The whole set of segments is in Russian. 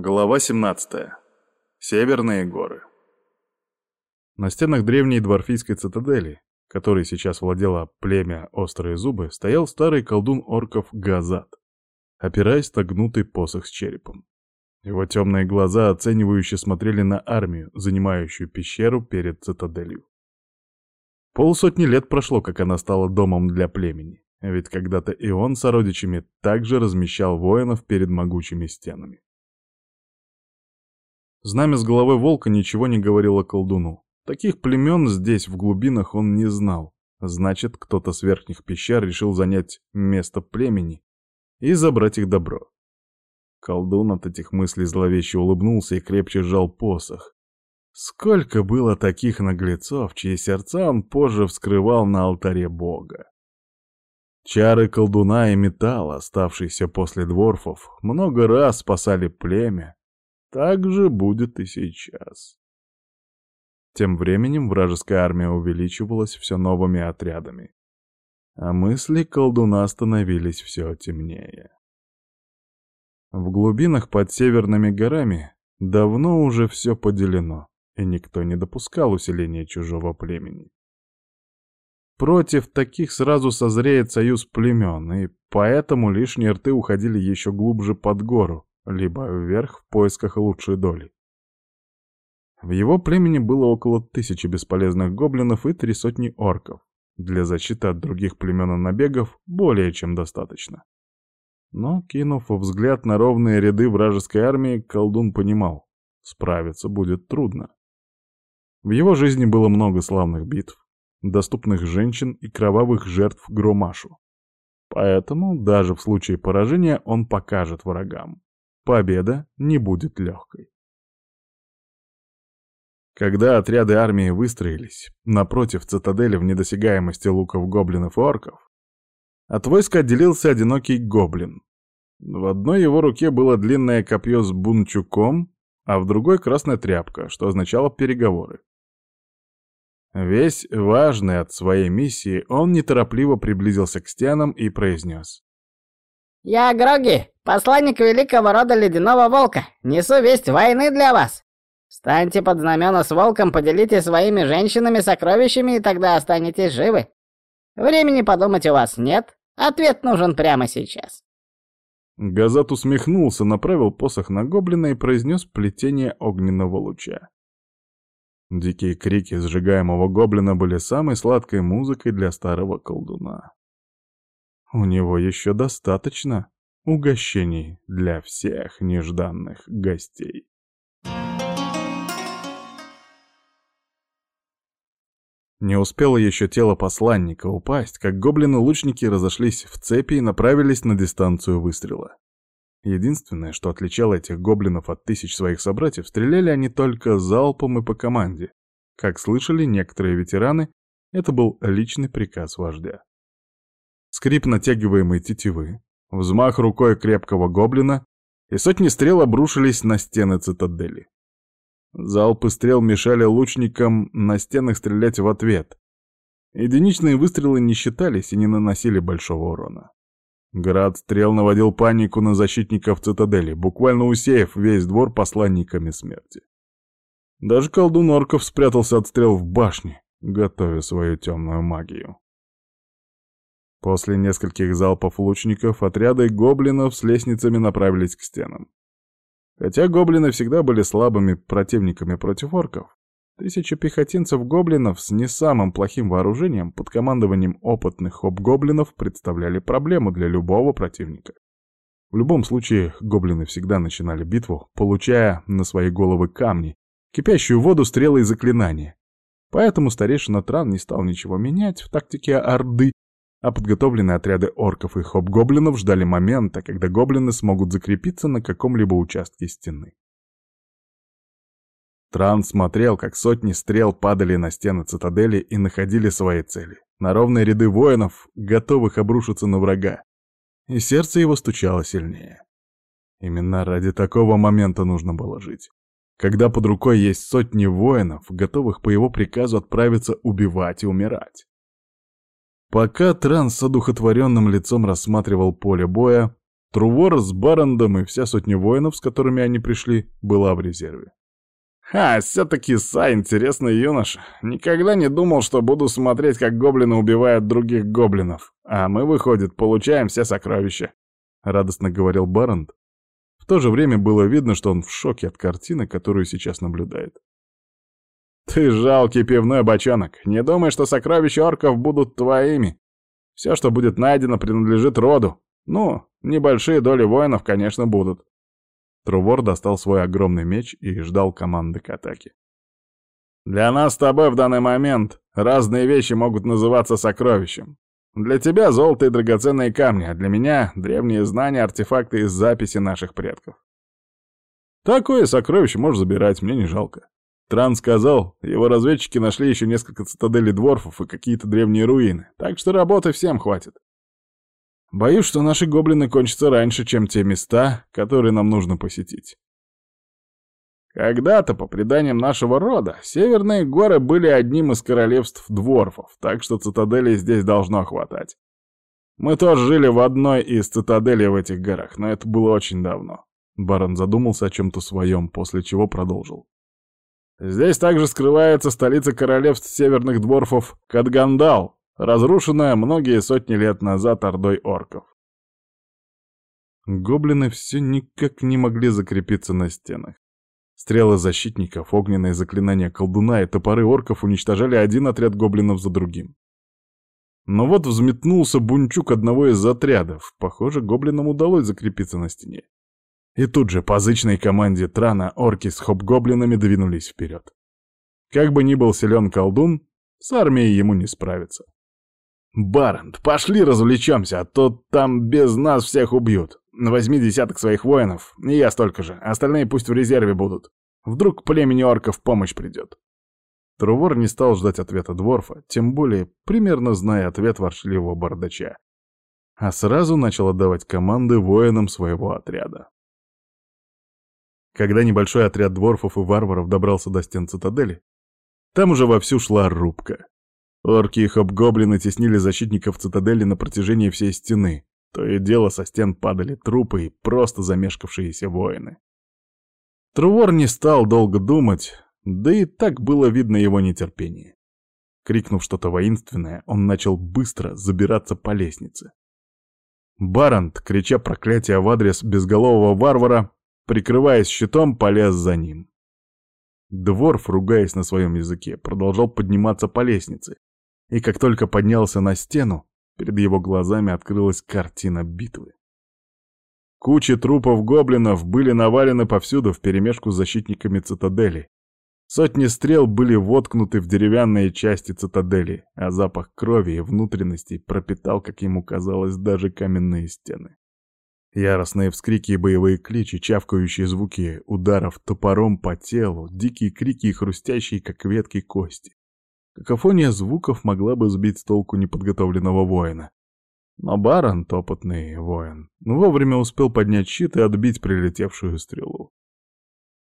Глава 17. Северные горы. На стенах древней дворфийской цитадели, которой сейчас владело племя Острые Зубы, стоял старый колдун орков Газат, опираясь на гнутый посох с черепом. Его темные глаза оценивающе смотрели на армию, занимающую пещеру перед цитаделью. Полсотни лет прошло, как она стала домом для племени, ведь когда-то и он с сородичами также размещал воинов перед могучими стенами. Знамя с головой волка ничего не говорило колдуну. Таких племен здесь, в глубинах, он не знал. Значит, кто-то с верхних пещер решил занять место племени и забрать их добро. Колдун от этих мыслей зловеще улыбнулся и крепче сжал посох. Сколько было таких наглецов, чьи сердца он позже вскрывал на алтаре бога. Чары колдуна и металла, оставшиеся после дворфов, много раз спасали племя, так же будет и сейчас. Тем временем вражеская армия увеличивалась все новыми отрядами, а мысли колдуна становились все темнее. В глубинах под северными горами давно уже все поделено, и никто не допускал усиления чужого племени. Против таких сразу созреет союз племен, и поэтому лишние рты уходили еще глубже под гору, либо вверх в поисках лучшей доли. В его племени было около тысячи бесполезных гоблинов и три сотни орков. Для защиты от других племен и набегов более чем достаточно. Но, кинув взгляд на ровные ряды вражеской армии, колдун понимал, справиться будет трудно. В его жизни было много славных битв, доступных женщин и кровавых жертв Громашу. Поэтому даже в случае поражения он покажет врагам победа не будет легкой. Когда отряды армии выстроились напротив цитадели в недосягаемости луков гоблинов и орков, от войска отделился одинокий гоблин. В одной его руке было длинное копье с бунчуком, а в другой красная тряпка, что означало переговоры. Весь важный от своей миссии, он неторопливо приблизился к стенам и произнес. «Я Гроги, посланник великого рода Ледяного Волка. Несу весть войны для вас. Встаньте под знамена с волком, поделитесь своими женщинами сокровищами, и тогда останетесь живы. Времени подумать у вас нет. Ответ нужен прямо сейчас». Газат усмехнулся, направил посох на гоблина и произнес плетение огненного луча. Дикие крики сжигаемого гоблина были самой сладкой музыкой для старого колдуна. У него еще достаточно угощений для всех нежданных гостей. Не успело еще тело посланника упасть, как гоблины-лучники разошлись в цепи и направились на дистанцию выстрела. Единственное, что отличало этих гоблинов от тысяч своих собратьев, стреляли они только залпом и по команде. Как слышали некоторые ветераны, это был личный приказ вождя скрип натягиваемой тетивы, взмах рукой крепкого гоблина, и сотни стрел обрушились на стены цитадели. Залпы стрел мешали лучникам на стенах стрелять в ответ. Единичные выстрелы не считались и не наносили большого урона. Град стрел наводил панику на защитников цитадели, буквально усеяв весь двор посланниками смерти. Даже колдун орков спрятался от стрел в башне, готовя свою темную магию. После нескольких залпов лучников отряды гоблинов с лестницами направились к стенам. Хотя гоблины всегда были слабыми противниками против орков, тысяча пехотинцев-гоблинов с не самым плохим вооружением под командованием опытных хоп-гоблинов представляли проблему для любого противника. В любом случае, гоблины всегда начинали битву, получая на свои головы камни, кипящую воду, стрелы и заклинания. Поэтому старейшина Тран не стал ничего менять в тактике Орды а подготовленные отряды орков и хоб-гоблинов ждали момента, когда гоблины смогут закрепиться на каком-либо участке стены. Тран смотрел, как сотни стрел падали на стены цитадели и находили свои цели. На ровные ряды воинов, готовых обрушиться на врага. И сердце его стучало сильнее. Именно ради такого момента нужно было жить. Когда под рукой есть сотни воинов, готовых по его приказу отправиться убивать и умирать. Пока Тран с одухотворенным лицом рассматривал поле боя, Трувор с Барандом и вся сотня воинов, с которыми они пришли, была в резерве. «Ха, все-таки Са, интересный юноша. Никогда не думал, что буду смотреть, как гоблины убивают других гоблинов. А мы, выходит, получаем все сокровища», — радостно говорил Баранд. В то же время было видно, что он в шоке от картины, которую сейчас наблюдает. «Ты жалкий пивной бочонок. Не думай, что сокровища орков будут твоими. Все, что будет найдено, принадлежит роду. Ну, небольшие доли воинов, конечно, будут. Трувор достал свой огромный меч и ждал команды к атаке. «Для нас с тобой в данный момент разные вещи могут называться сокровищем. Для тебя золото и драгоценные камни, а для меня древние знания, артефакты и записи наших предков. Такое сокровище можешь забирать, мне не жалко. Тран сказал, его разведчики нашли еще несколько цитаделей дворфов и какие-то древние руины, так что работы всем хватит. Боюсь, что наши гоблины кончатся раньше, чем те места, которые нам нужно посетить. Когда-то, по преданиям нашего рода, северные горы были одним из королевств дворфов, так что цитаделей здесь должно хватать. Мы тоже жили в одной из цитаделей в этих горах, но это было очень давно. Барон задумался о чем-то своем, после чего продолжил. Здесь также скрывается столица королевств северных дворфов Кадгандал, разрушенная многие сотни лет назад ордой орков. Гоблины все никак не могли закрепиться на стенах. Стрелы защитников, огненные заклинания колдуна и топоры орков уничтожали один отряд гоблинов за другим. Но вот взметнулся бунчук одного из отрядов. Похоже, гоблинам удалось закрепиться на стене. И тут же по зычной команде Трана орки с хоп-гоблинами двинулись вперед. Как бы ни был силен колдун, с армией ему не справиться. «Барент, пошли развлечемся, а то там без нас всех убьют. Возьми десяток своих воинов, и я столько же, остальные пусть в резерве будут. Вдруг племени орков помощь придет». Трувор не стал ждать ответа Дворфа, тем более примерно зная ответ воршливого бардача. А сразу начал отдавать команды воинам своего отряда. Когда небольшой отряд дворфов и варваров добрался до стен цитадели, там уже вовсю шла рубка. Орки и хоб-гоблины теснили защитников цитадели на протяжении всей стены. То и дело со стен падали трупы и просто замешкавшиеся воины. Трувор не стал долго думать, да и так было видно его нетерпение. Крикнув что-то воинственное, он начал быстро забираться по лестнице. Барант, крича проклятие в адрес безголового варвара, прикрываясь щитом, полез за ним. Дворф, ругаясь на своем языке, продолжал подниматься по лестнице, и как только поднялся на стену, перед его глазами открылась картина битвы. Кучи трупов гоблинов были навалены повсюду вперемешку с защитниками цитадели. Сотни стрел были воткнуты в деревянные части цитадели, а запах крови и внутренностей пропитал, как ему казалось, даже каменные стены. Яростные вскрики и боевые кличи, чавкающие звуки ударов топором по телу, дикие крики и хрустящие, как ветки, кости. Какофония звуков могла бы сбить с толку неподготовленного воина. Но Барон, опытный воин, вовремя успел поднять щит и отбить прилетевшую стрелу.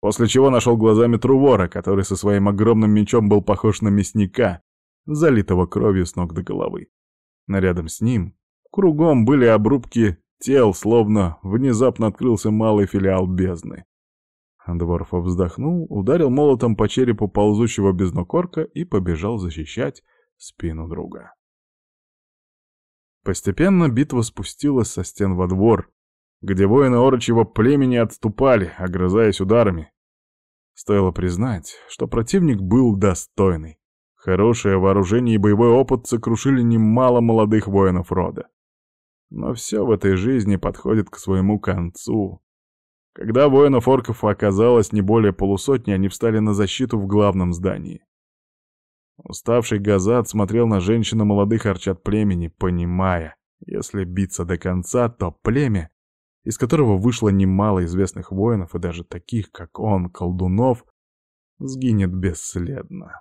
После чего нашел глазами Трувора, который со своим огромным мечом был похож на мясника, залитого кровью с ног до головы. Но рядом с ним, кругом были обрубки тел, словно внезапно открылся малый филиал бездны. Дворфов вздохнул, ударил молотом по черепу ползущего без ног и побежал защищать спину друга. Постепенно битва спустилась со стен во двор, где воины орочьего племени отступали, огрызаясь ударами. Стоило признать, что противник был достойный. Хорошее вооружение и боевой опыт сокрушили немало молодых воинов рода. Но все в этой жизни подходит к своему концу, когда воинов орков оказалось не более полусотни, они встали на защиту в главном здании. Уставший Газат смотрел на женщин молодых арчат племени, понимая, если биться до конца, то племя, из которого вышло немало известных воинов и даже таких, как он, колдунов, сгинет бесследно.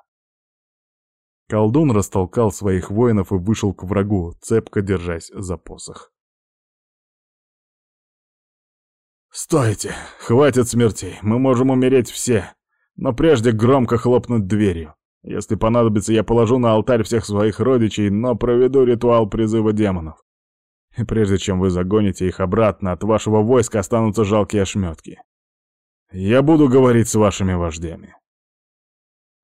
Колдун растолкал своих воинов и вышел к врагу, цепко держась за посох. «Стойте! Хватит смертей! Мы можем умереть все! Но прежде громко хлопнуть дверью. Если понадобится, я положу на алтарь всех своих родичей, но проведу ритуал призыва демонов. И прежде чем вы загоните их обратно, от вашего войска останутся жалкие ошметки. Я буду говорить с вашими вождями.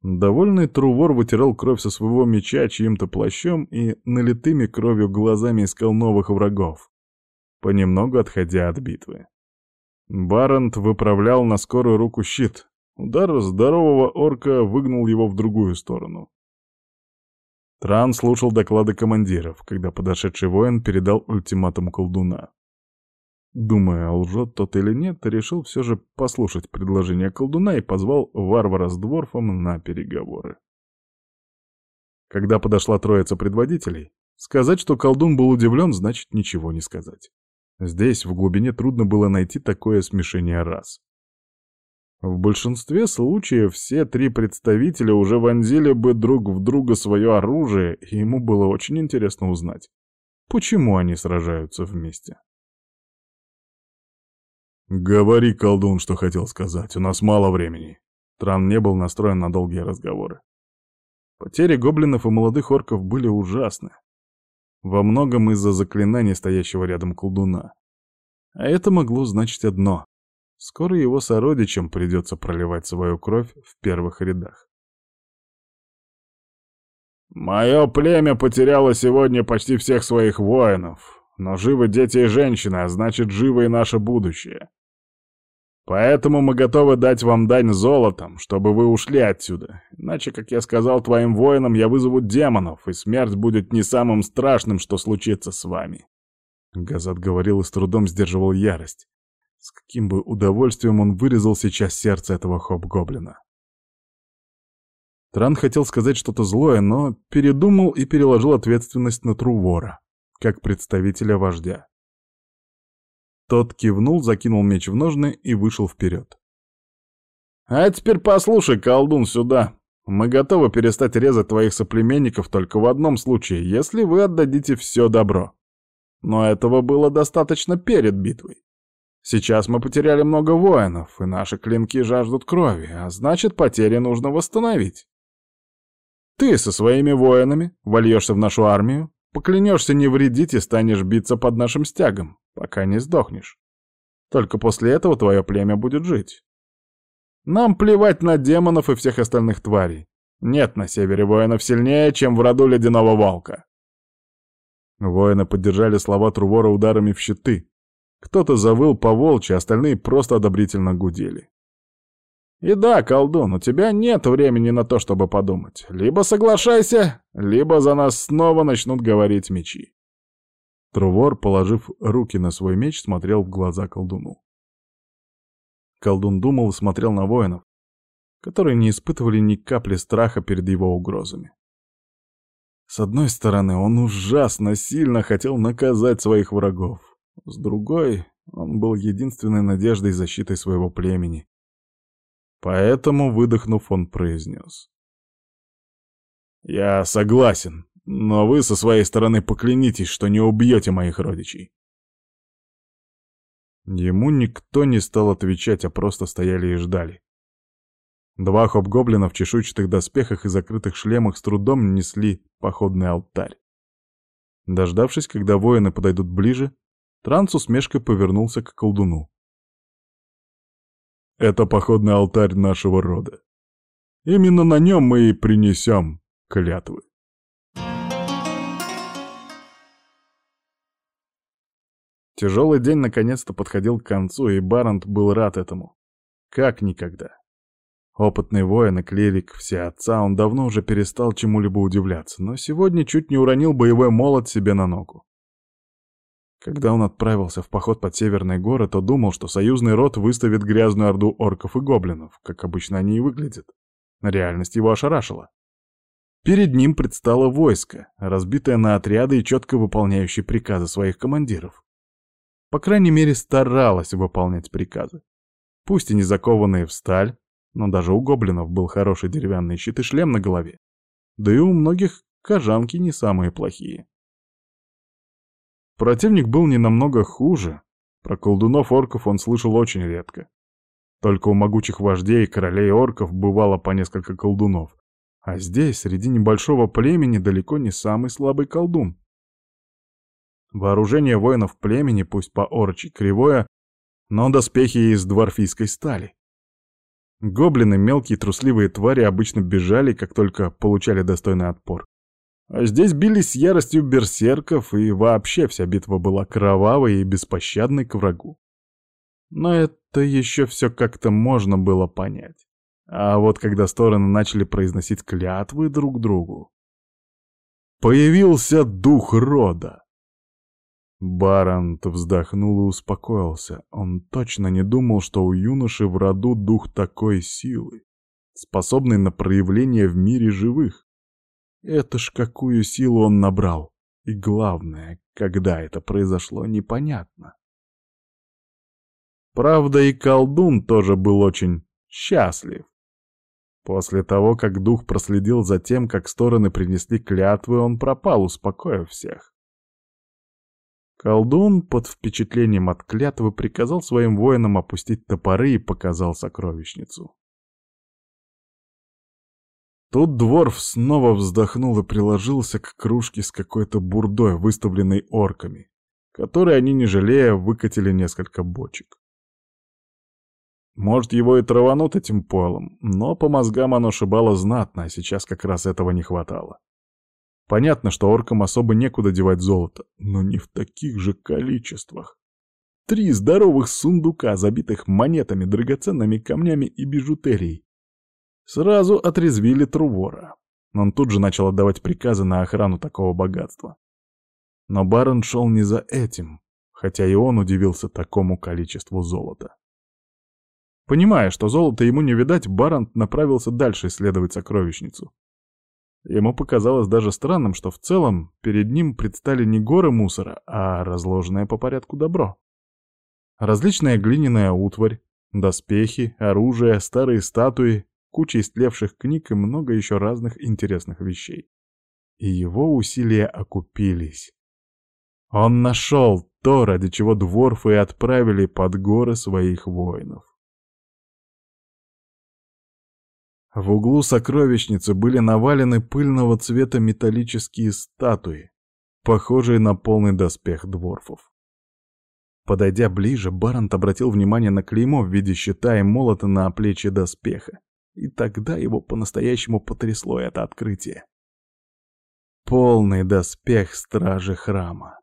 Довольный Трувор вытирал кровь со своего меча чьим-то плащом и налитыми кровью глазами искал новых врагов, понемногу отходя от битвы. Барант выправлял на скорую руку щит. Удар здорового орка выгнал его в другую сторону. Тран слушал доклады командиров, когда подошедший воин передал ультиматум колдуна. Думая, лжет тот или нет, решил все же послушать предложение колдуна и позвал варвара с дворфом на переговоры. Когда подошла троица предводителей, сказать, что колдун был удивлен, значит ничего не сказать. Здесь, в глубине, трудно было найти такое смешение рас. В большинстве случаев все три представителя уже вонзили бы друг в друга свое оружие, и ему было очень интересно узнать, почему они сражаются вместе. «Говори, колдун, что хотел сказать, у нас мало времени». Тран не был настроен на долгие разговоры. Потери гоблинов и молодых орков были ужасны. Во многом из-за заклинаний стоящего рядом колдуна. А это могло значить одно. Скоро его сородичам придется проливать свою кровь в первых рядах. «Мое племя потеряло сегодня почти всех своих воинов, но живы дети и женщины, а значит, живо и наше будущее. Поэтому мы готовы дать вам дань золотом, чтобы вы ушли отсюда. Иначе, как я сказал твоим воинам, я вызову демонов, и смерть будет не самым страшным, что случится с вами. Газат говорил и с трудом сдерживал ярость. С каким бы удовольствием он вырезал сейчас сердце этого хоп-гоблина. Тран хотел сказать что-то злое, но передумал и переложил ответственность на Трувора, как представителя вождя. Тот кивнул, закинул меч в ножны и вышел вперед. «А теперь послушай, колдун, сюда. Мы готовы перестать резать твоих соплеменников только в одном случае, если вы отдадите все добро. Но этого было достаточно перед битвой. Сейчас мы потеряли много воинов, и наши клинки жаждут крови, а значит, потери нужно восстановить. Ты со своими воинами вольешься в нашу армию, поклянешься не вредить и станешь биться под нашим стягом пока не сдохнешь. Только после этого твое племя будет жить. Нам плевать на демонов и всех остальных тварей. Нет на севере воинов сильнее, чем в роду ледяного волка. Воины поддержали слова Трувора ударами в щиты. Кто-то завыл по волчьи, остальные просто одобрительно гудели. И да, колдун, у тебя нет времени на то, чтобы подумать. Либо соглашайся, либо за нас снова начнут говорить мечи. Трувор, положив руки на свой меч, смотрел в глаза колдуну. Колдун думал и смотрел на воинов, которые не испытывали ни капли страха перед его угрозами. С одной стороны, он ужасно сильно хотел наказать своих врагов. С другой, он был единственной надеждой и защитой своего племени. Поэтому, выдохнув, он произнес. «Я согласен. Но вы со своей стороны поклянитесь, что не убьете моих родичей. Ему никто не стал отвечать, а просто стояли и ждали. Два хоп-гоблина в чешуйчатых доспехах и закрытых шлемах с трудом несли походный алтарь. Дождавшись, когда воины подойдут ближе, Транс усмешкой повернулся к колдуну. «Это походный алтарь нашего рода. Именно на нем мы и принесем клятвы». Тяжелый день наконец-то подходил к концу, и Барант был рад этому. Как никогда. Опытный воин и клирик все отца, он давно уже перестал чему-либо удивляться, но сегодня чуть не уронил боевой молот себе на ногу. Когда он отправился в поход под Северные горы, то думал, что союзный род выставит грязную орду орков и гоблинов, как обычно они и выглядят. Реальность его ошарашила. Перед ним предстало войско, разбитое на отряды и четко выполняющее приказы своих командиров. По крайней мере, старалась выполнять приказы. Пусть и не закованные в сталь, но даже у гоблинов был хороший деревянный щит и шлем на голове. Да и у многих кожанки не самые плохие. Противник был не намного хуже. Про колдунов-орков он слышал очень редко. Только у могучих вождей и королей орков бывало по несколько колдунов. А здесь, среди небольшого племени, далеко не самый слабый колдун. Вооружение воинов племени, пусть по орчи кривое, но доспехи из дворфийской стали. Гоблины, мелкие трусливые твари, обычно бежали, как только получали достойный отпор. А здесь бились с яростью берсерков, и вообще вся битва была кровавой и беспощадной к врагу. Но это еще все как-то можно было понять. А вот когда стороны начали произносить клятвы друг другу, появился дух рода. Барант вздохнул и успокоился. Он точно не думал, что у юноши в роду дух такой силы, способный на проявление в мире живых. Это ж какую силу он набрал. И главное, когда это произошло, непонятно. Правда, и колдун тоже был очень счастлив. После того, как дух проследил за тем, как стороны принесли клятвы, он пропал, успокоив всех. Колдун под впечатлением от клятвы приказал своим воинам опустить топоры и показал сокровищницу. Тут Дворф снова вздохнул и приложился к кружке с какой-то бурдой, выставленной орками, которые они, не жалея, выкатили несколько бочек. Может, его и траванут этим полом, но по мозгам оно шибало знатно, а сейчас как раз этого не хватало. Понятно, что оркам особо некуда девать золото, но не в таких же количествах. Три здоровых сундука, забитых монетами, драгоценными камнями и бижутерией. Сразу отрезвили Трувора. Он тут же начал отдавать приказы на охрану такого богатства. Но барон шел не за этим, хотя и он удивился такому количеству золота. Понимая, что золота ему не видать, Барант направился дальше исследовать сокровищницу. Ему показалось даже странным, что в целом перед ним предстали не горы мусора, а разложенное по порядку добро. Различная глиняная утварь, доспехи, оружие, старые статуи, куча истлевших книг и много еще разных интересных вещей. И его усилия окупились. Он нашел то, ради чего дворфы отправили под горы своих воинов. В углу сокровищницы были навалены пыльного цвета металлические статуи, похожие на полный доспех дворфов. Подойдя ближе, Барант обратил внимание на клеймо в виде щита и молота на плече доспеха, и тогда его по-настоящему потрясло это открытие. Полный доспех стражи храма.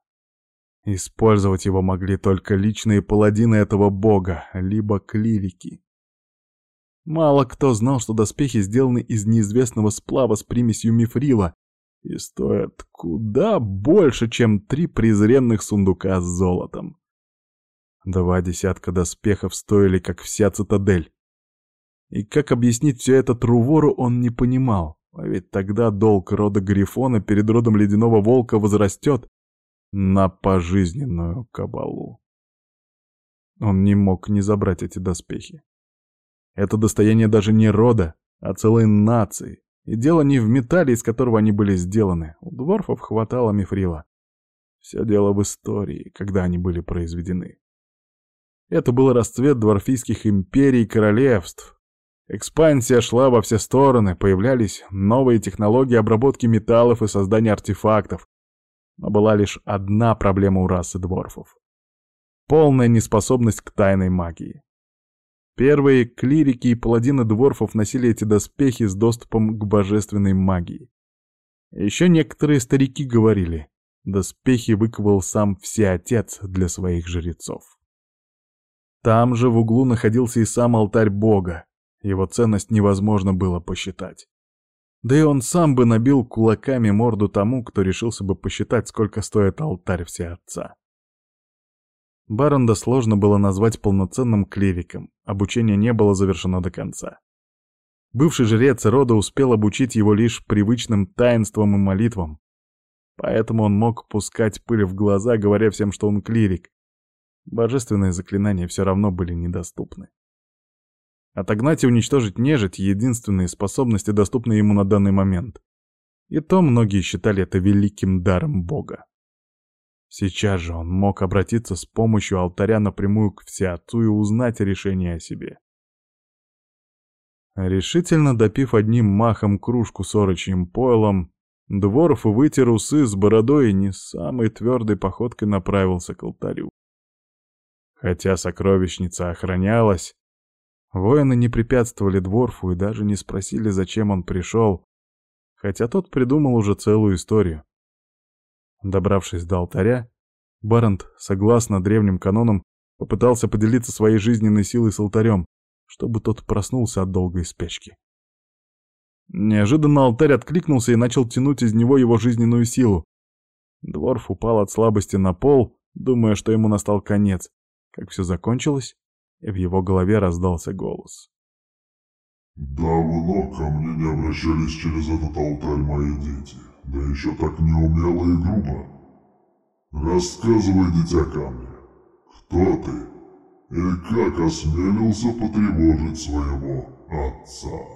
Использовать его могли только личные паладины этого бога, либо клирики. Мало кто знал, что доспехи сделаны из неизвестного сплава с примесью мифрила и стоят куда больше, чем три презренных сундука с золотом. Два десятка доспехов стоили, как вся цитадель. И как объяснить все это Трувору он не понимал, а ведь тогда долг рода Грифона перед родом Ледяного Волка возрастет на пожизненную кабалу. Он не мог не забрать эти доспехи. Это достояние даже не рода, а целой нации. И дело не в металле, из которого они были сделаны. У дворфов хватало мифрила. Все дело в истории, когда они были произведены. Это был расцвет дворфийских империй и королевств. Экспансия шла во все стороны, появлялись новые технологии обработки металлов и создания артефактов. Но была лишь одна проблема у расы дворфов. Полная неспособность к тайной магии. Первые клирики и паладины дворфов носили эти доспехи с доступом к божественной магии. Еще некоторые старики говорили, доспехи выковал сам Всеотец для своих жрецов. Там же в углу находился и сам алтарь бога, его ценность невозможно было посчитать. Да и он сам бы набил кулаками морду тому, кто решился бы посчитать, сколько стоит алтарь Всеотца. Баронда сложно было назвать полноценным клириком, обучение не было завершено до конца. Бывший жрец рода успел обучить его лишь привычным таинствам и молитвам, поэтому он мог пускать пыль в глаза, говоря всем, что он клирик. Божественные заклинания все равно были недоступны. Отогнать и уничтожить нежить — единственные способности, доступные ему на данный момент. И то многие считали это великим даром Бога. Сейчас же он мог обратиться с помощью алтаря напрямую к Всеотцу и узнать решение о себе. Решительно допив одним махом кружку с орочьим пойлом, Дворф вытер усы с бородой и не самой твердой походкой направился к алтарю. Хотя сокровищница охранялась, воины не препятствовали Дворфу и даже не спросили, зачем он пришел, хотя тот придумал уже целую историю. Добравшись до алтаря, Барант, согласно древним канонам, попытался поделиться своей жизненной силой с алтарем, чтобы тот проснулся от долгой спячки. Неожиданно алтарь откликнулся и начал тянуть из него его жизненную силу. Дворф упал от слабости на пол, думая, что ему настал конец. Как все закончилось, и в его голове раздался голос. «Давно ко мне не обращались через этот алтарь мои дети, да еще так неумело и грубо. Рассказывай, дитя камня, кто ты и как осмелился потревожить своего отца?»